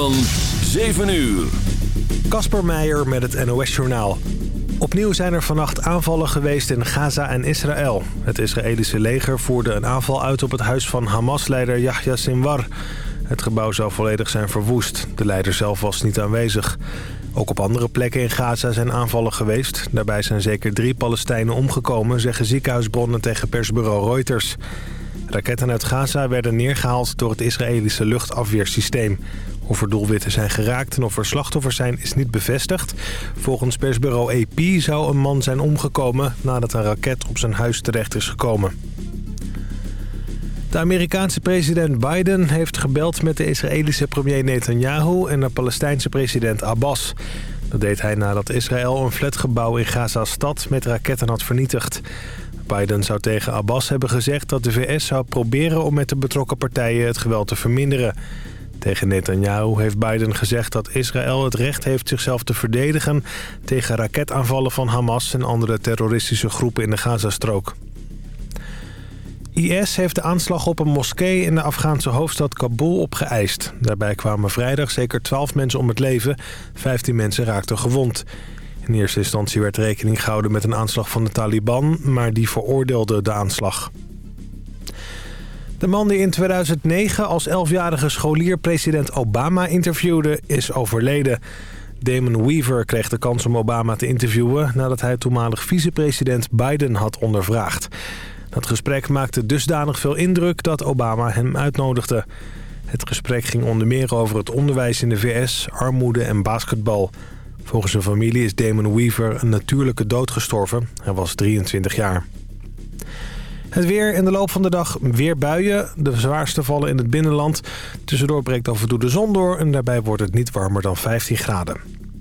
van 7 uur. Kasper Meijer met het NOS-journaal. Opnieuw zijn er vannacht aanvallen geweest in Gaza en Israël. Het Israëlische leger voerde een aanval uit op het huis van Hamas-leider Yahya Sinwar. Het gebouw zou volledig zijn verwoest. De leider zelf was niet aanwezig. Ook op andere plekken in Gaza zijn aanvallen geweest. Daarbij zijn zeker drie Palestijnen omgekomen, zeggen ziekenhuisbronnen tegen persbureau Reuters. Raketten uit Gaza werden neergehaald door het Israëlische luchtafweersysteem. Of er doelwitten zijn geraakt en of er slachtoffers zijn is niet bevestigd. Volgens persbureau AP zou een man zijn omgekomen nadat een raket op zijn huis terecht is gekomen. De Amerikaanse president Biden heeft gebeld met de Israëlische premier Netanyahu en de Palestijnse president Abbas. Dat deed hij nadat Israël een flatgebouw in Gaza-stad met raketten had vernietigd. Biden zou tegen Abbas hebben gezegd dat de VS zou proberen om met de betrokken partijen het geweld te verminderen. Tegen Netanyahu heeft Biden gezegd dat Israël het recht heeft zichzelf te verdedigen... tegen raketaanvallen van Hamas en andere terroristische groepen in de Gazastrook. IS heeft de aanslag op een moskee in de Afghaanse hoofdstad Kabul opgeëist. Daarbij kwamen vrijdag zeker 12 mensen om het leven. 15 mensen raakten gewond. In eerste instantie werd rekening gehouden met een aanslag van de Taliban... maar die veroordeelde de aanslag. De man die in 2009 als 11-jarige scholier president Obama interviewde, is overleden. Damon Weaver kreeg de kans om Obama te interviewen... nadat hij toenmalig vicepresident Biden had ondervraagd. Dat gesprek maakte dusdanig veel indruk dat Obama hem uitnodigde. Het gesprek ging onder meer over het onderwijs in de VS, armoede en basketbal. Volgens zijn familie is Damon Weaver een natuurlijke dood gestorven. Hij was 23 jaar. Het weer in de loop van de dag weer buien. De zwaarste vallen in het binnenland. Tussendoor breekt af en toe de zon door... en daarbij wordt het niet warmer dan 15 graden.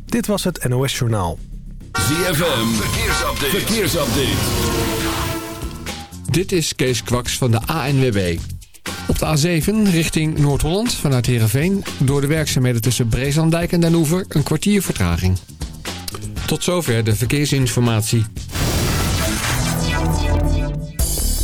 Dit was het NOS Journaal. ZFM, verkeersupdate. verkeersupdate. Dit is Kees Kwaks van de ANWB. Op de A7 richting Noord-Holland vanuit Heerenveen... door de werkzaamheden tussen Breeslanddijk en Den Hoever een kwartier vertraging. Tot zover de verkeersinformatie.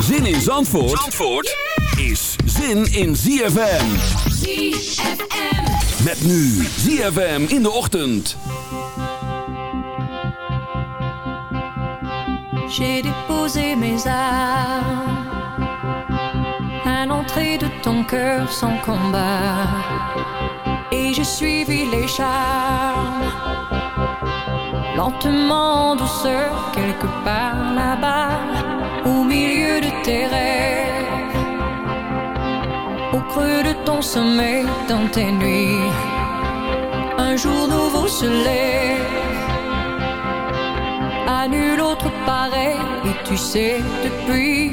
Zin in Zandvoort, Zandvoort is zin in ZFM. ZFM. Met nu ZFM in de ochtend. J'ai déposé mes armes à l'entrée de ton cœur sans combat. Et j'ai suivi les charmes, lentement en douceur, quelque part là-bas, au milieu de tes rêves, au creux de ton sommeil, dans tes nuits. Un jour nouveau se lève à nul autre pareil et tu sais depuis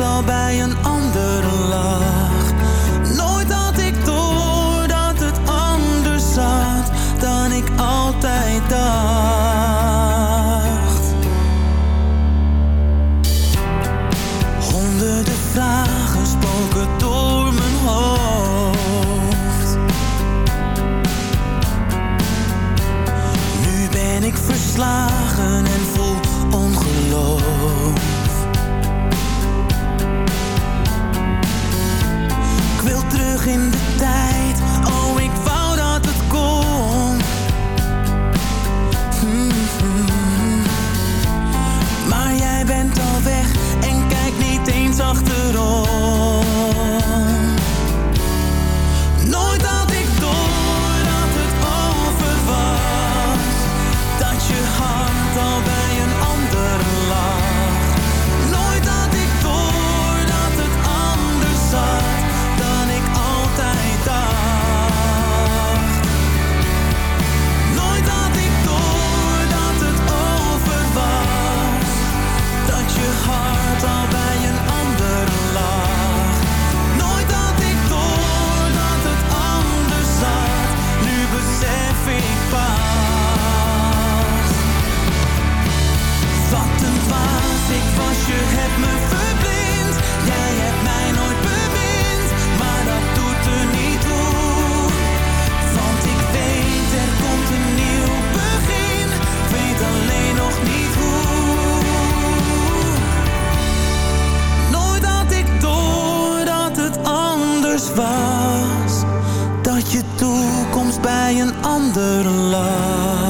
al bij een ander land. je toekomst bij een ander land.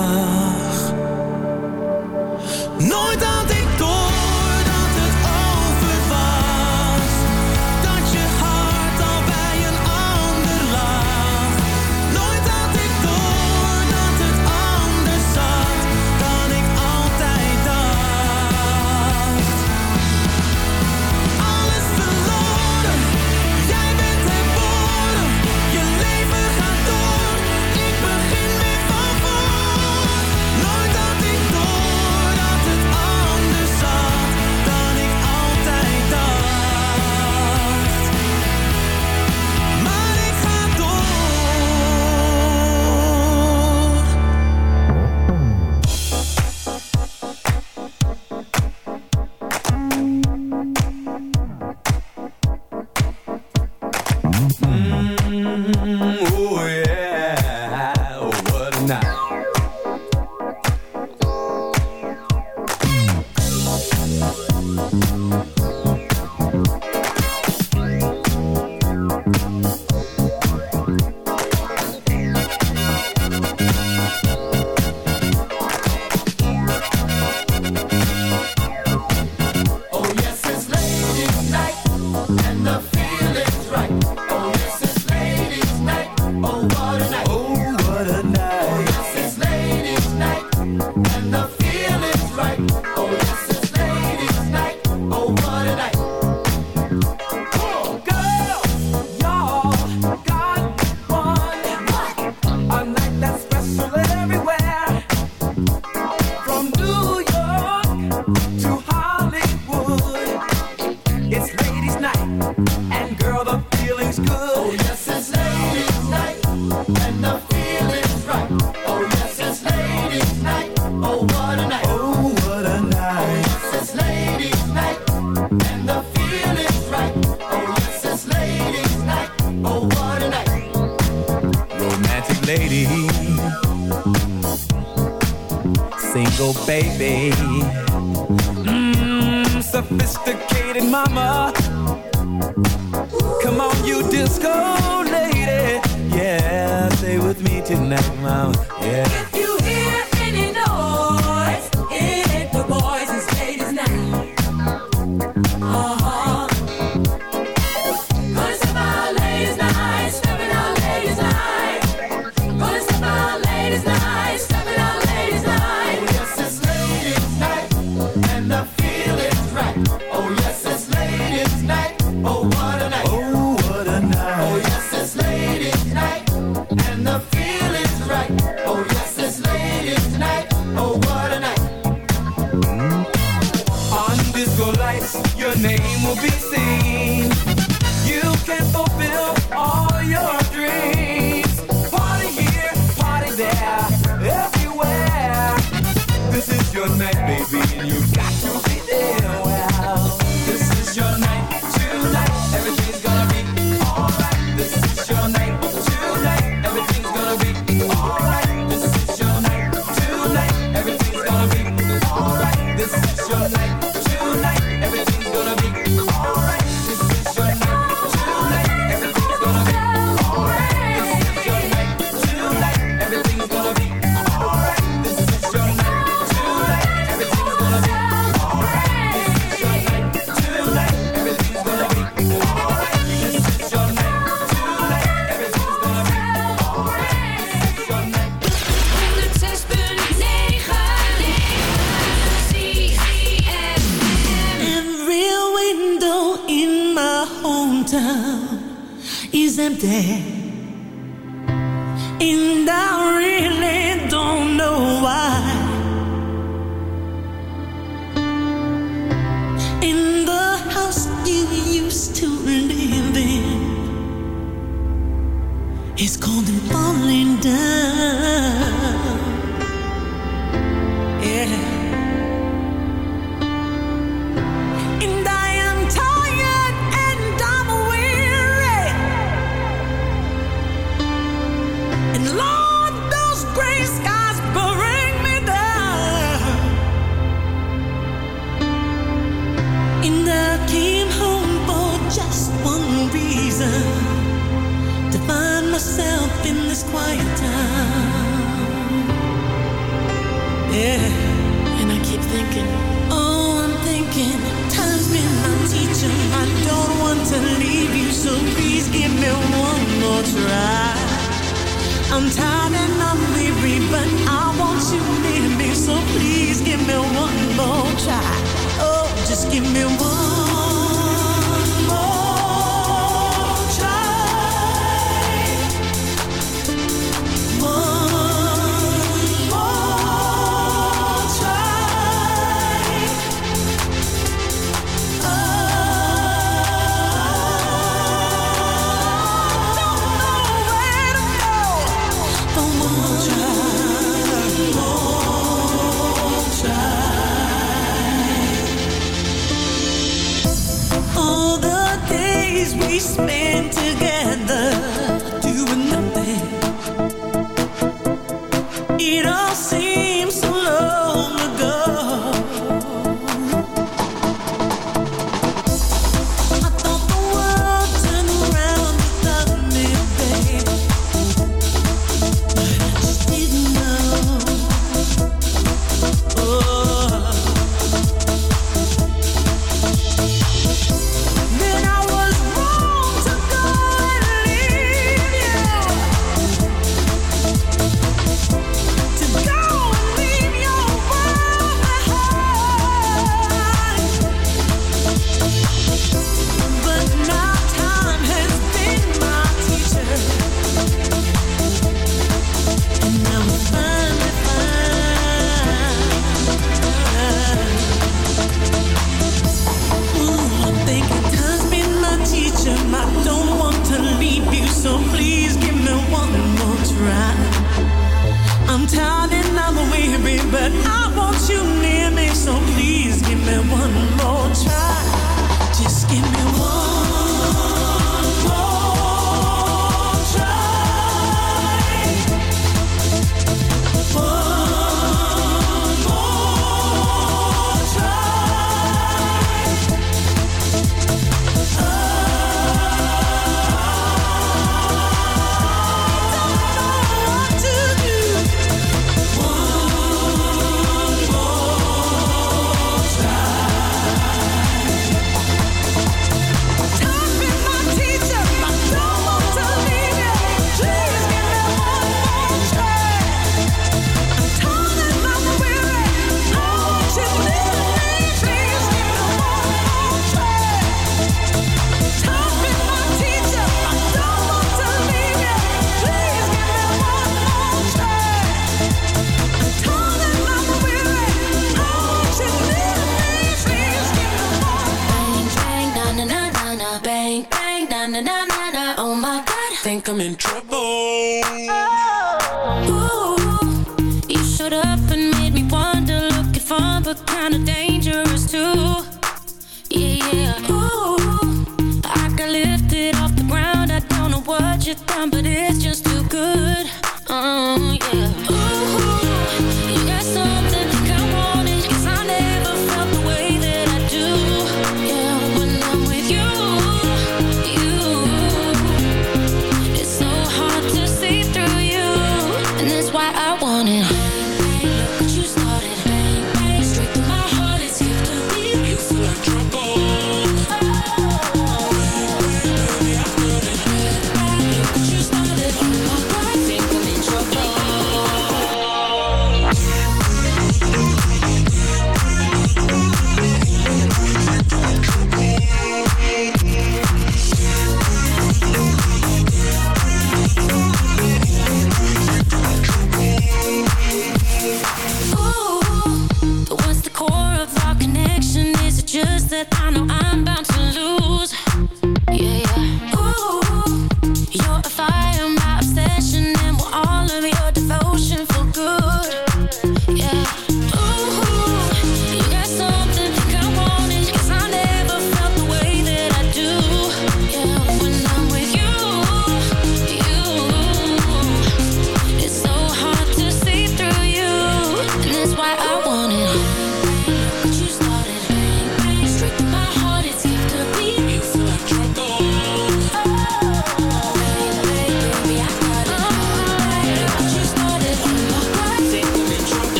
baby.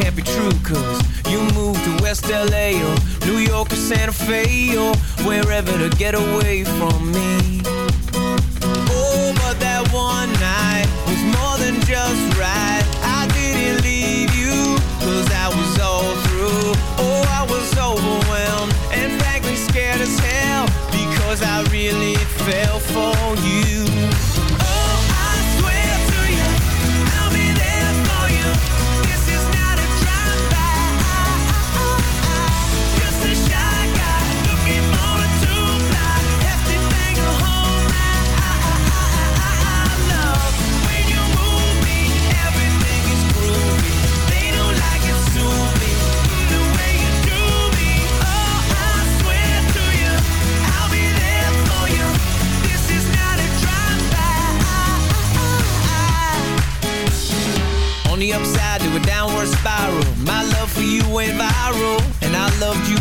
can't be true cause you moved to West LA or New York or Santa Fe or wherever to get away from me. Oh, but that one night was more than just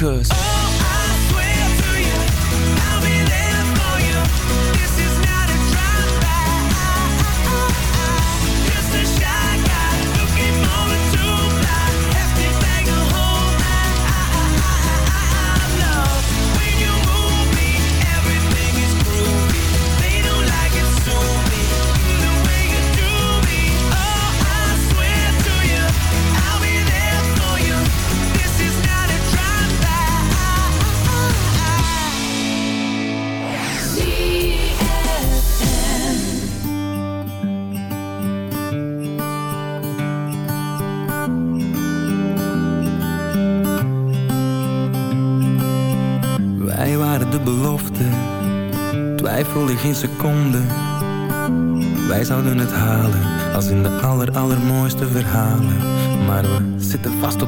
Cause.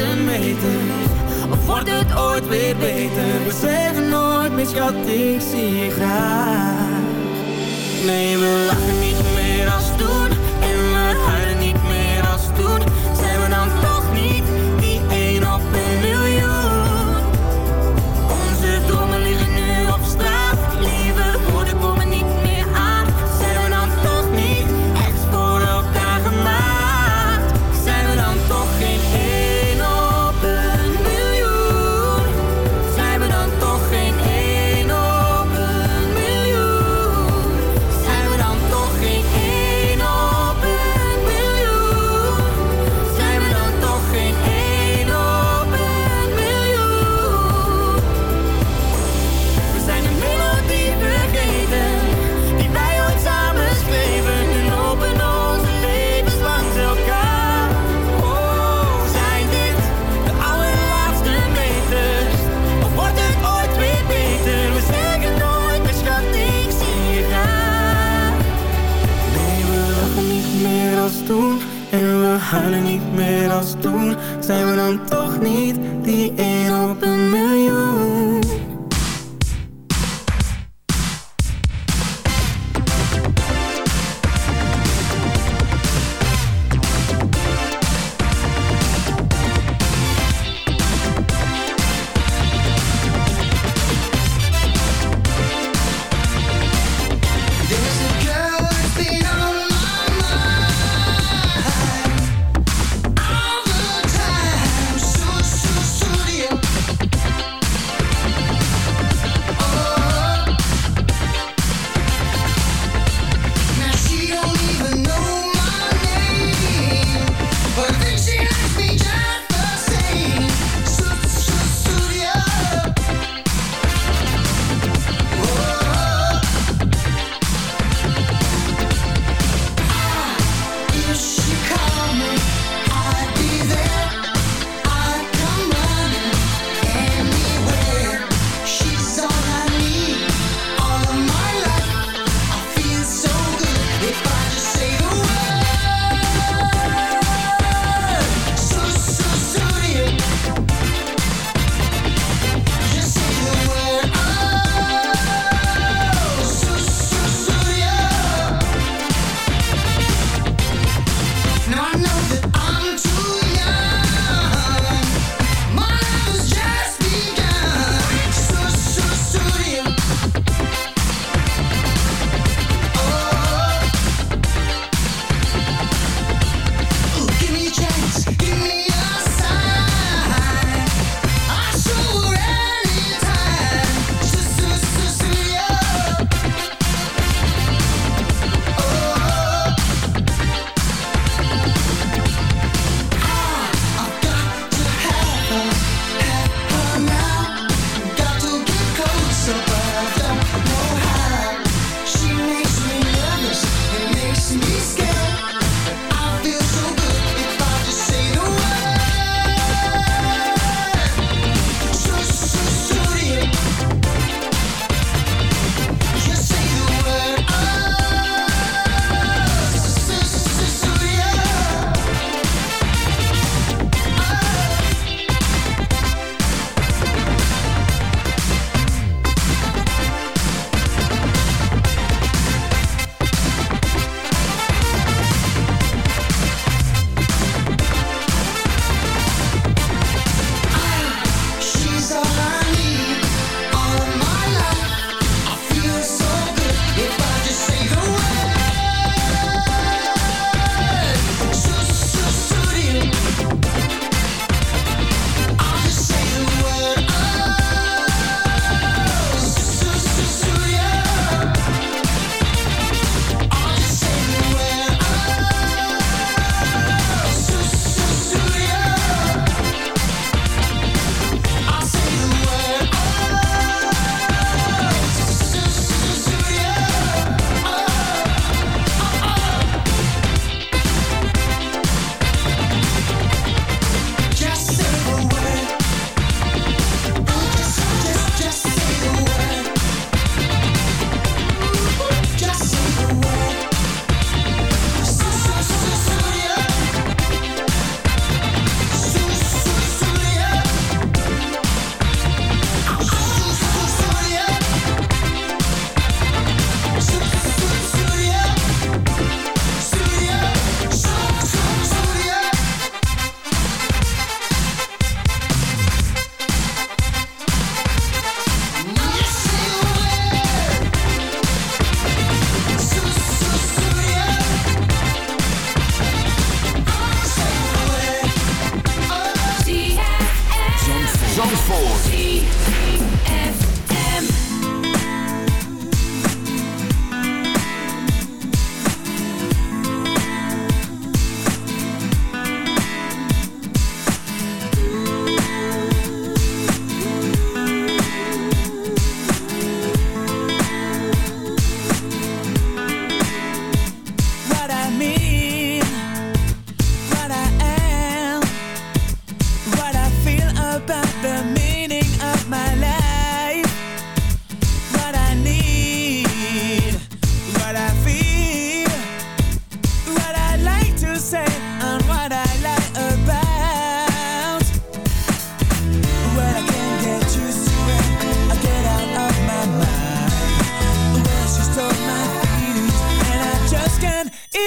Allerlaatste meters? Of wordt het ooit weer beter? We zeggen nooit meer schat, ik zie graag Nee, we lachen niet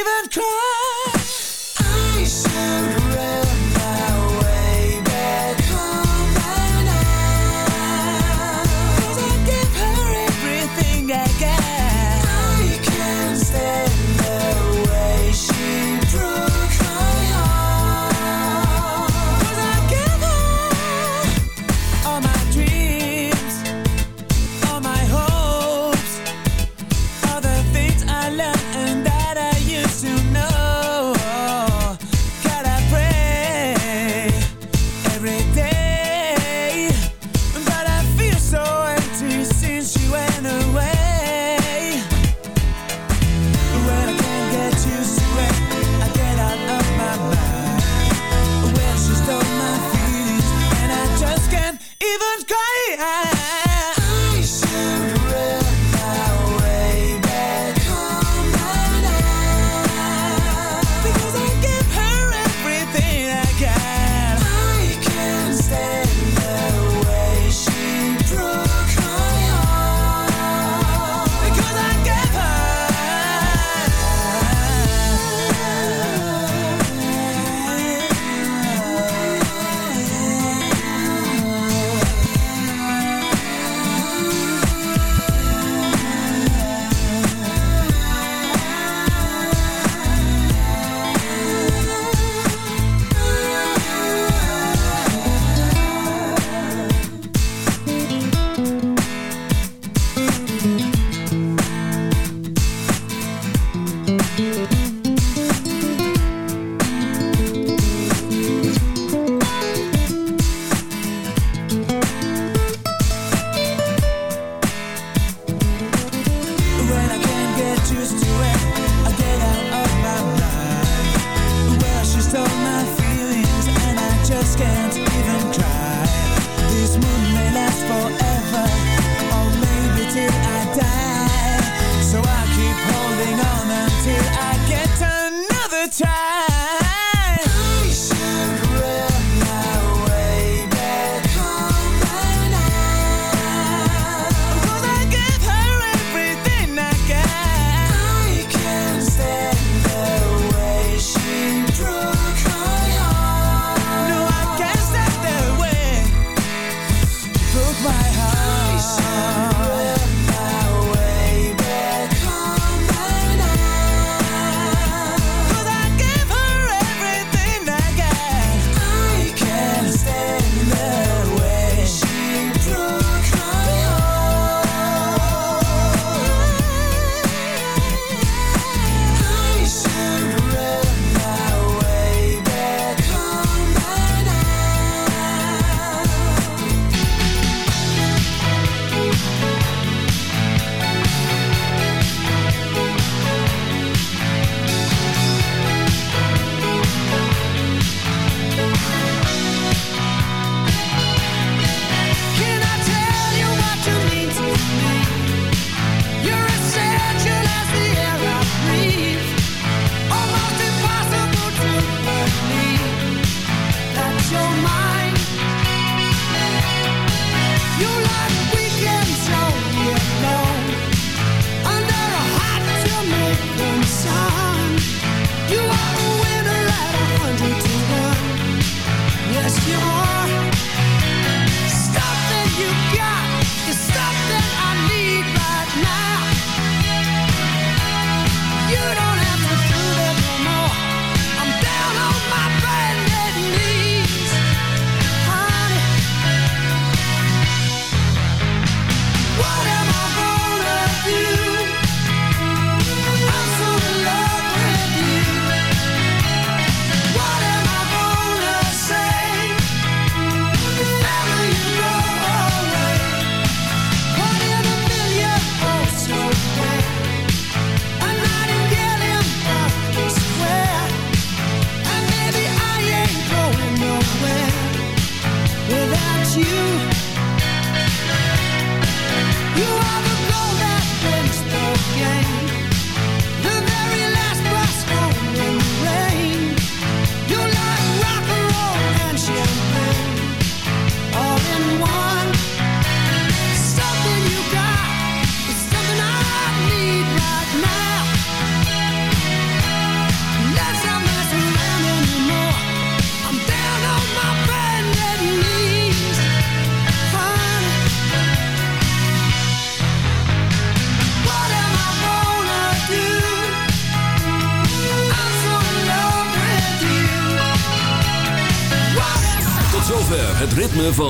even cry.